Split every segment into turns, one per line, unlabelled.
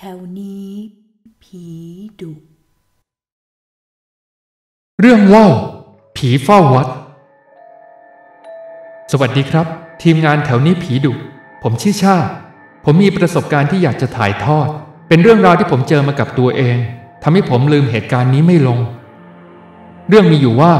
แถวนี้ ผีดุ
เรื่องเล่า ผีเฝ้าวัด สวัสดีครับ ทีมงานแถวนี้ผีดุ ผมชื่อชาติผมมีประสบการณ์ที่อยากจะถ่ายทอด เป็นเรื่องราวที่ผมเจอมากับตัวเองทำให้ผมลืมเหตุการณ์นี้ไม่ลง เรื่องมีอยู่ว่า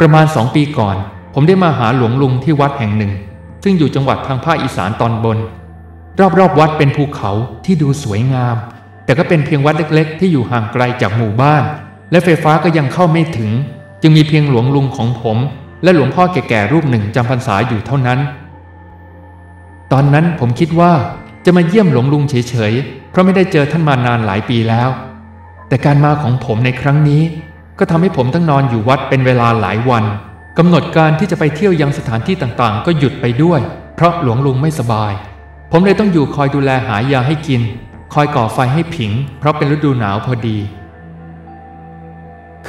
ประมาณสองปีก่อน ผมได้มาหาหลวงลุงที่วัดแห่งหนึ่ง ซึ่งอยู่จังหวัดทางภาคอีสานตอนบน รอบๆวัดเป็นภูเขาที่ดูสวยงาม แต่ก็เป็นเพียงวัดเล็กๆ ที่อยู่ห่างไกลจากหมู่บ้าน และไฟฟ้าก็ยังเข้าไม่ถึง จึงมีเพียงหลวงลุงของผม และหลวงพ่อแก่ๆรูปหนึ่งจำพรรษาอยู่เท่านั้น ตอนนั้นผมคิดว่าจะมาเยี่ยมหลวงลุงเฉยๆ เพราะไม่ได้เจอท่านมานานหลายปีแล้ว แต่การมาของผมในครั้งนี้ ก็ทำให้ผมต้องนอนอยู่วัดเป็นเวลาหลายวันกำหนดการที่จะไปเที่ยวยังสถานที่ต่างๆ ก็หยุดไปด้วย เพราะหลวงลุงไม่สบาย ผมเลยต้องอยู่คอยดูแลหายาให้กิน คอยก่อไฟให้ผิง เพราะเป็นฤดูหนาวพอดี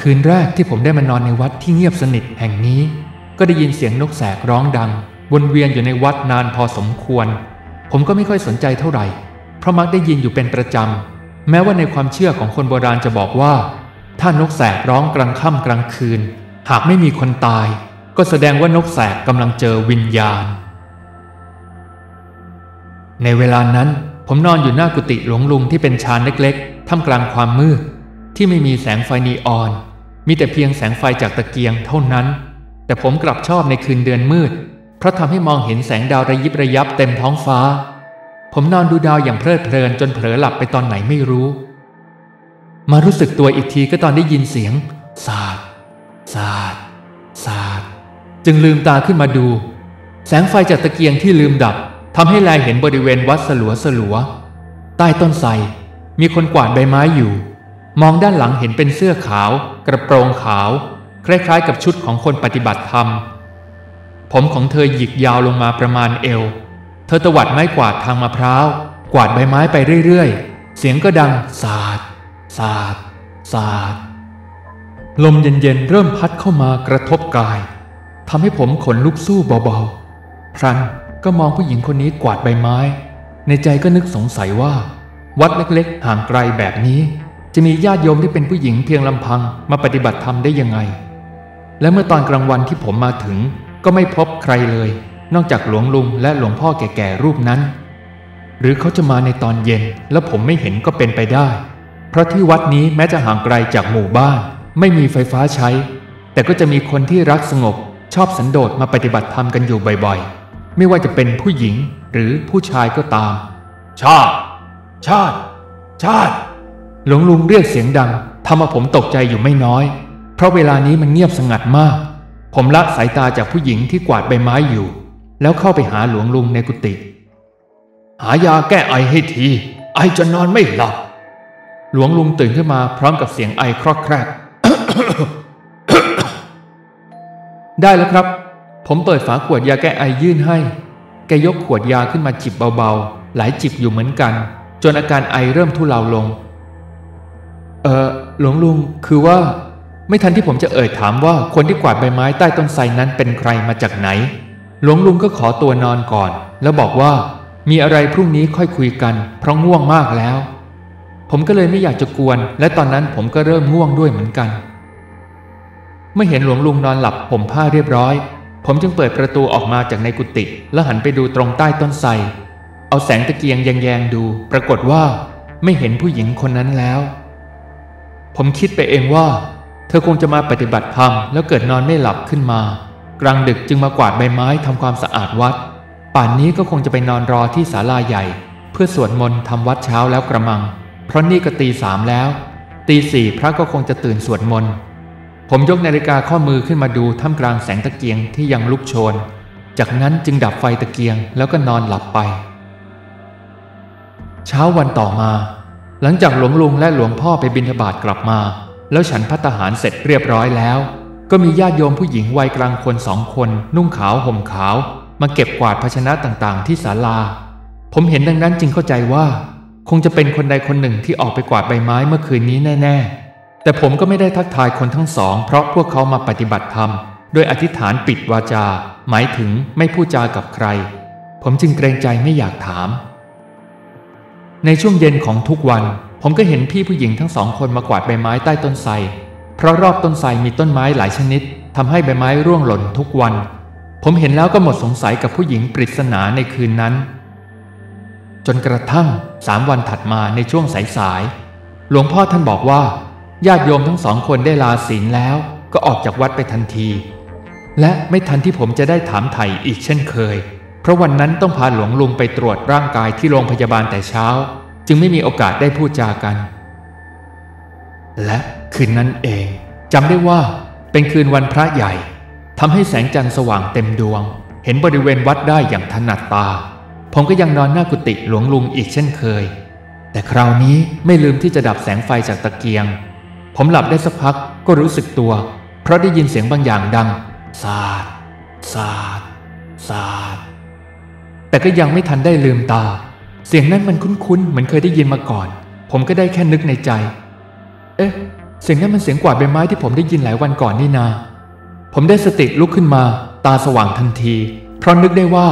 คืนแรกที่ผมได้มานอนในวัดที่เงียบสนิทแห่งนี้ ก็ได้ยินเสียงนกแสกร้องดังวนเวียนอยู่ในวัดนานพอสมควร ผมก็ไม่ค่อยสนใจเท่าไหร่ เพราะมักได้ยินอยู่เป็นประจำ แม้ว่าในความเชื่อของคนโบราณจะบอกว่า ถ้านกแสกร้องกลางค่ำกลางคืน หากไม่มีคนตาย ก็แสดงว่านกแสกกำลังเจอวิญญาณ ในเวลานั้นผมนอนอยู่หน้ากุฏิหลวงลุงที่เป็นชานเล็กๆ ท่ามกลางความมืด ที่ไม่มีแสงไฟนีออน มีแต่เพียงแสงไฟจากตะเกียงเท่านั้น แต่ผมกลับชอบในคืนเดือนมืด เพราะทำให้มองเห็นแสงดาวระยิบระยับเต็มท้องฟ้า ผมนอนดูดาวอย่างเพลิดเพลินจนเผลอหลับไปตอนไหนไม่รู้ มารู้สึกตัวอีกทีก็ตอนได้ยินเสียงสาดสาดสาดจึงลืมตาขึ้นมาดู แสงไฟจากตะเกียงที่ลืมดับ ทำให้แลเห็นบริเวณวัดสลัวสลัว ใต้ต้นไทรมีคนกวาดใบไม้อยู่ มองด้านหลังเห็นเป็นเสื้อขาว กระโปรงขาว คล้ายๆ กับชุดของคนปฏิบัติธรรม ผมของเธอหยิกยาวลงมาประมาณเอว เธอตวัดไม้กวาดทางมะพร้าว กวาดใบไม้ไปเรื่อยๆ เสียงก็ดังสาดสาดสาดลมเย็นๆเริ่มพัดเข้ามากระทบกายทำให้ผมขนลุกสู้เบาๆพรัน ก็มองผู้หญิงคนนี้กวาดใบไม้ ในใจก็นึกสงสัยว่า วัดเล็กๆ ห่างไกลแบบนี้ จะมีญาติโยมที่เป็นผู้หญิงเพียงลำพังมาปฏิบัติธรรมได้ยังไง และเมื่อตอนกลางวันที่ผมมาถึง ก็ไม่พบใครเลย นอกจากหลวงลุงและหลวงพ่อแก่ๆรูปนั้น หรือเขาจะมาในตอนเย็น แล้วผมไม่เห็นก็เป็นไปได้ เพราะที่วัดนี้แม้จะห่างไกลจากหมู่บ้าน ไม่มีไฟฟ้าใช้ แต่ก็จะมีคนที่รักสงบชอบสันโดษมาปฏิบัติธรรมกันอยู่บ่อยๆ ไม่ว่าจะเป็นผู้หญิงหรือผู้ชายก็ตาม ชาติ ชาติ ชาติ หลวงลุงเรียกเสียงดังทำให้ผมตกใจอยู่ไม่น้อย เพราะเวลานี้มันเงียบสงัดมาก ผมละสายตาจากผู้หญิงที่กวาดใบไม้อยู่ แล้วเข้าไปหาหลวงลุงในกุฏิหายาแก้ไอให้ที ไอจนนอนไม่หลับ หลวงลุงตื่นขึ้นมาพร้อมกับเสียงไอครอกแครกได้แล้วครับ ผมเปิดฝาขวดยาแก้ไอยื่นให้ แกยกขวดยาขึ้นมาจิบเบาๆ หลายจิบอยู่เหมือนกัน จนอาการไอเริ่มทุเลาลง เออหลวงลุงคือว่า ไม่ทันที่ผมจะเอ่ยถามว่าคนที่กวาดใบไม้ใต้ต้นไทรนั้นเป็นใครมาจากไหน หลวงลุงก็ขอตัวนอนก่อน แล้วบอกว่า มีอะไรพรุ่งนี้ค่อยคุยกัน เพราะง่วงมากแล้ว ผมก็เลยไม่อยากจะกวน และตอนนั้นผมก็เริ่มง่วงด้วยเหมือนกัน เมื่อเห็นหลวงลุงนอนหลับผมผ้าเรียบร้อย ผมจึงเปิดประตูออกมาจากในกุฏิแล้วหันไปดูตรงใต้ต้นไทรเอาแสงตะเกียงแยงๆดู ปรากฏว่าไม่เห็นผู้หญิงคนนั้นแล้ว ผมคิดไปเองว่า เธอคงจะมาปฏิบัติธรรมแล้วเกิดนอนไม่หลับขึ้นมา กลางดึกจึงมากวาดใบไม้ทำความสะอาดวัด ป่านนี้ก็คงจะไปนอนรอที่ศาลาใหญ่ เพื่อสวดมนต์ทำวัดเช้าแล้วกระมัง เพราะนี่ก็ตีสามแล้ว ตีสี่พระก็คงจะตื่นสวดมนต์ ผมยกนาฬิกาข้อมือขึ้นมาดูท่ามกลางแสงตะเกียงที่ยังลุกโชน จากนั้นจึงดับไฟตะเกียงแล้วก็นอนหลับไป เช้าวันต่อมา หลังจากหลวงลุงและหลวงพ่อไปบิณฑบาตกลับมา แล้วฉันพัตหารเสร็จเรียบร้อยแล้ว ก็มีญาติโยมผู้หญิงวัยกลางคนสองคน นุ่งขาวห่มขาว มาเก็บกวาดภาชนะต่างๆ ที่ศาลา ผมเห็นดังนั้นจึงเข้าใจว่า คงจะเป็นคนใดคนหนึ่งที่ออกไปกวาดใบไม้เมื่อคืนนี้แน่ ๆ แต่ผมก็ไม่ได้ทักทายคนทั้งสอง เพราะพวกเขามาปฏิบัติธรรม โดยอธิษฐานปิดวาจา หมายถึงไม่พูดจากับใคร ผมจึงเกรงใจไม่อยากถาม ในช่วงเย็นของทุกวัน ผมก็เห็นพี่ผู้หญิงทั้งสองคนมากวาดใบไม้ใต้ต้นไทรเพราะรอบต้นไทรมีต้นไม้หลายชนิดทำให้ใบไม้ร่วงหล่นทุกวัน ผมเห็นแล้วก็หมดสงสัยกับผู้หญิงปริศนาในคืนนั้น จนกระทั่งสามวันถัดมาในช่วงสายๆหลวงพ่อท่านบอกว่า ญาติโยมทั้งสองคนได้ลาศีลแล้ว ก็ออกจากวัดไปทันที และไม่ทันที่ผมจะได้ถามไถ่อีกเช่นเคย เพราะวันนั้นต้องพาหลวงลุงไปตรวจร่างกายที่โรงพยาบาลแต่เช้า จึงไม่มีโอกาสได้พูดจากัน และคืนนั้นเองจำได้ว่าเป็นคืนวันพระใหญ่ทำให้แสงจันทร์สว่างเต็มดวง เห็นบริเวณวัดได้อย่างถนัดตา ผมก็ยังนอนหน้ากุฏิหลวงลุงอีกเช่นเคย แต่คราวนี้ไม่ลืมที่จะดับแสงไฟจากตะเกียง ผมหลับได้สักพักก็รู้สึกตัว เพราะได้ยินเสียงบางอย่างดังสาดสาดสาดแต่ก็ยังไม่ทันได้ลืมตา เสียงนั้นมันคุ้นๆเหมือนเคยได้ยินมาก่อน ผมก็ได้แค่นึกในใจ เอ๊ะ เสียงนั้นมันเสียงกวาดใบไม้ที่ผมได้ยินหลายวันก่อนนี่นา ผมได้สติลุกขึ้นมา ตาสว่างทันที เพราะนึกได้ว่า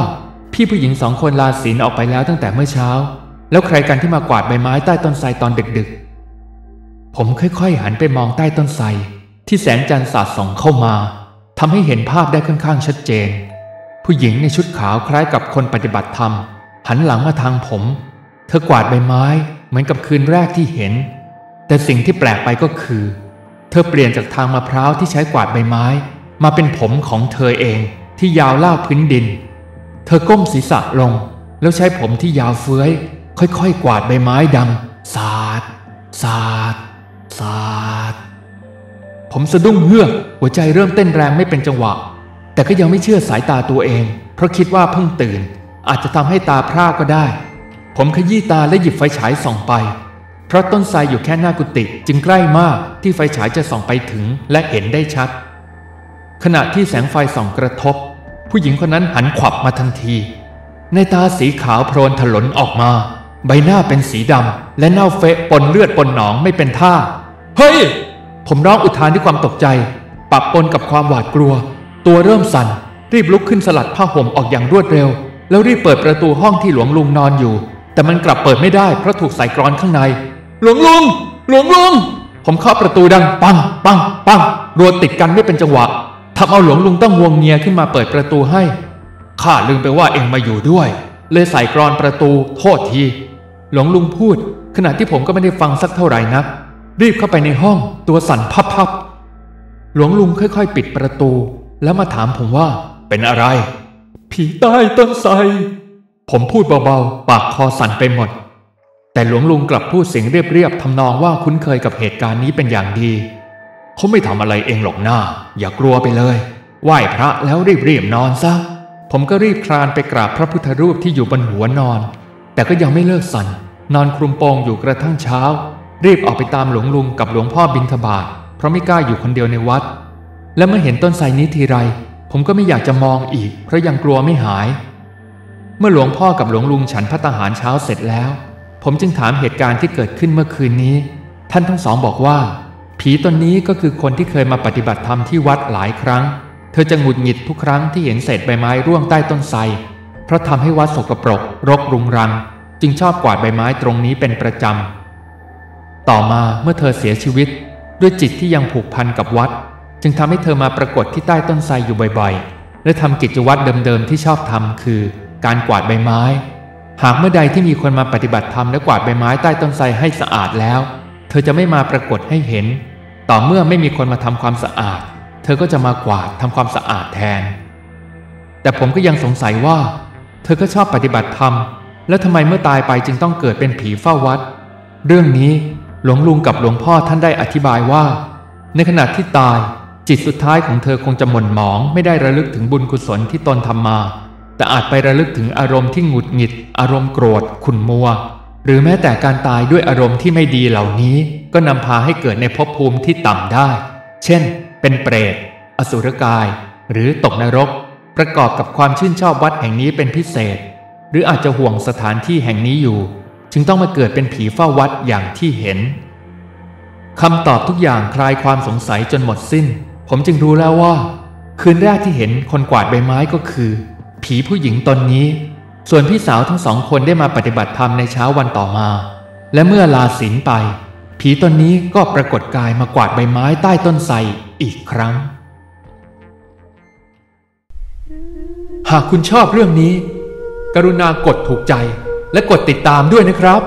พี่ผู้หญิงสองคนลาศีลออกไปแล้วตั้งแต่เมื่อเช้า แล้วใครกันที่มากวาดใบไม้ใต้ต้นไทรตอนดึกๆ ผมค่อยๆ หันไปมองใต้ต้นไทรที่แสงจันทร์สาดส่องเข้ามาทำให้เห็นภาพได้ค่อนข้างชัดเจน ผู้หญิงในชุดขาวคล้ายกับคนปฏิบัติธรรม หันหลังมาทางผม เธอกวาดใบไม้เหมือนกับคืนแรกที่เห็น แต่สิ่งที่แปลกไปก็คือ เธอเปลี่ยนจากทางมะพร้าวที่ใช้กวาดใบไม้ มาเป็นผมของเธอเองที่ยาวล่าพื้นดิน เธอก้มศีรษะลง แล้วใช้ผมที่ยาวเฟื้อย ค่อยๆ กวาดใบไม้ดังสาด สาด สาดผมสะดุ้งเฮือกหัวใจเริ่มเต้นแรงไม่เป็นจังหวะ แต่ก็ยังไม่เชื่อสายตาตัวเอง เพราะคิดว่าเพิ่งตื่น อาจจะทำให้ตาพร่าก็ได้ ผมขยี้ตาและหยิบไฟฉายส่องไป เพราะต้นไทรอยู่แค่หน้ากุฏิจึงใกล้มากที่ไฟฉายจะส่องไปถึงและเห็นได้ชัด ขณะที่แสงไฟส่องกระทบ ผู้หญิงคนนั้นหันขวับมาทันที ในตาสีขาวโพลนถลนออกมา ใบหน้าเป็นสีดำและเน่าเฟะปนเลือดปนหนองไม่เป็นท่า เฮ้ย ผมร้องอุทานด้วยความตกใจ ปรับปนกับความหวาดกลัว ตัวเริ่มสั่น รีบลุกขึ้นสลัดผ้าห่มออกอย่างรวดเร็ว แล้วรีบเปิดประตูห้องที่หลวงลุงนอนอยู่ แต่มันกลับเปิดไม่ได้เพราะถูกใส่กรอนข้างใน หลวงลุง หลวงลุง ผมเคาะประตูดังปัง ปัง ปัง รัวติดกันไม่เป็นจังหวะทำเอาหลวงลุงต้องงวงเงียขึ้นมาเปิดประตูให้ ข้าลืมไปว่าเองมาอยู่ด้วย เลยใส่กรอนประตูโทษที หลวงลุงพูด ขณะที่ผมก็ไม่ได้ฟังสักเท่าไหร่นัก รีบเข้าไปในห้องตัวสั่นพับๆ หลวงลุงค่อยๆ ปิดประตู แล้วมาถามผมว่า เป็นอะไร ผีใต้ต้นไทรผมพูดเบาๆ ปากคอสั่นไปหมด แต่หลวงลุงกลับพูดเสียงเรียบๆทำนองว่าคุ้นเคยกับเหตุการณ์นี้เป็นอย่างดีเขาไม่ทำอะไรเองหรอกหน้า อย่ากลัวไปเลย ไหว้พระแล้วรีบๆนอนซะ ผมก็รีบคลานไปกราบพระพุทธรูปที่อยู่บนหัวนอน แต่ก็ยังไม่เลิกสั่นนอนคลุมโปงอยู่กระทั่งเช้า รีบออกไปตามหลวงลุงกับหลวงพ่อบิณฑบาตเพราะไม่กล้าอยู่คนเดียวในวัด และเมื่อเห็นต้นไทรนี้ทีไร ผมก็ไม่อยากจะมองอีก เพราะยังกลัวไม่หาย เมื่อหลวงพ่อกับหลวงลุงฉันพัตหารเช้าเสร็จแล้ว ผมจึงถามเหตุการณ์ที่เกิดขึ้นเมื่อคืนนี้ ท่านทั้งสองบอกว่า ผีตนนี้ก็คือคนที่เคยมาปฏิบัติธรรมที่วัดหลายครั้ง เธอจะหงุดหงิดทุกครั้งที่เห็นเศษใบไม้ร่วงใต้ต้นไทรเพราะทำให้วัดสกปรก รกรุงรัง จึงชอบกวาดใบไม้ตรงนี้เป็นประจำ ต่อมาเมื่อเธอเสียชีวิต ด้วยจิตที่ยังผูกพันกับวัด จึงทำให้เธอมาปรากฏที่ใต้ต้นไทรอยู่บ่อยๆ และทำกิจวัตรเดิมๆที่ชอบทำคือ การกวาดใบไม้ หากเมื่อใดที่มีคนมาปฏิบัติธรรมและกวาดใบไม้ใต้ต้นไทรให้สะอาดแล้ว เธอจะไม่มาปรากฏให้เห็น ต่อเมื่อไม่มีคนมาทำความสะอาด เธอก็จะมากวาดทำความสะอาดแทน แต่ผมก็ยังสงสัยว่า เธอก็ชอบปฏิบัติธรรมแล้วทำไมเมื่อตายไปจึงต้องเกิดเป็นผีเฝ้าวัด เรื่องนี้ หลวงลุงกับหลวงพ่อท่านได้อธิบายว่า ในขณะที่ตายจิตสุดท้ายของเธอคงจะหม่นหมองไม่ได้ระลึกถึงบุญกุศลที่ตนทำมา แต่อาจไประลึกถึงอารมณ์ที่หงุดหงิด อารมณ์โกรธ ขุ่นมัว หรือแม้แต่การตายด้วยอารมณ์ที่ไม่ดีเหล่านี้ ก็นำพาให้เกิดในภพภูมิที่ต่ำได้ เช่น เป็นเปรต อสุรกาย หรือตกนรก ประกอบกับความชื่นชอบวัดแห่งนี้เป็นพิเศษ หรืออาจจะห่วงสถานที่แห่งนี้อยู่ จึงต้องมาเกิดเป็นผีเฝ้าวัดอย่างที่เห็นคำตอบทุกอย่างคลายความสงสัยจนหมดสิ้น ผมจึงรู้แล้วว่า คืนแรกที่เห็นคนกวาดใบไม้ก็คือ ผีผู้หญิงตนนี้ ส่วนพี่สาวทั้งสองคนได้มาปฏิบัติธรรมในเช้าวันต่อมา และเมื่อลาศีลไป ผีตนนี้ก็ปรากฏกายมากวาดใบไม้ใต้ต้นไทรอีกครั้ง หากคุณชอบเรื่องนี้ กรุณากดถูกใจ และกดติดตามด้วยนะครับ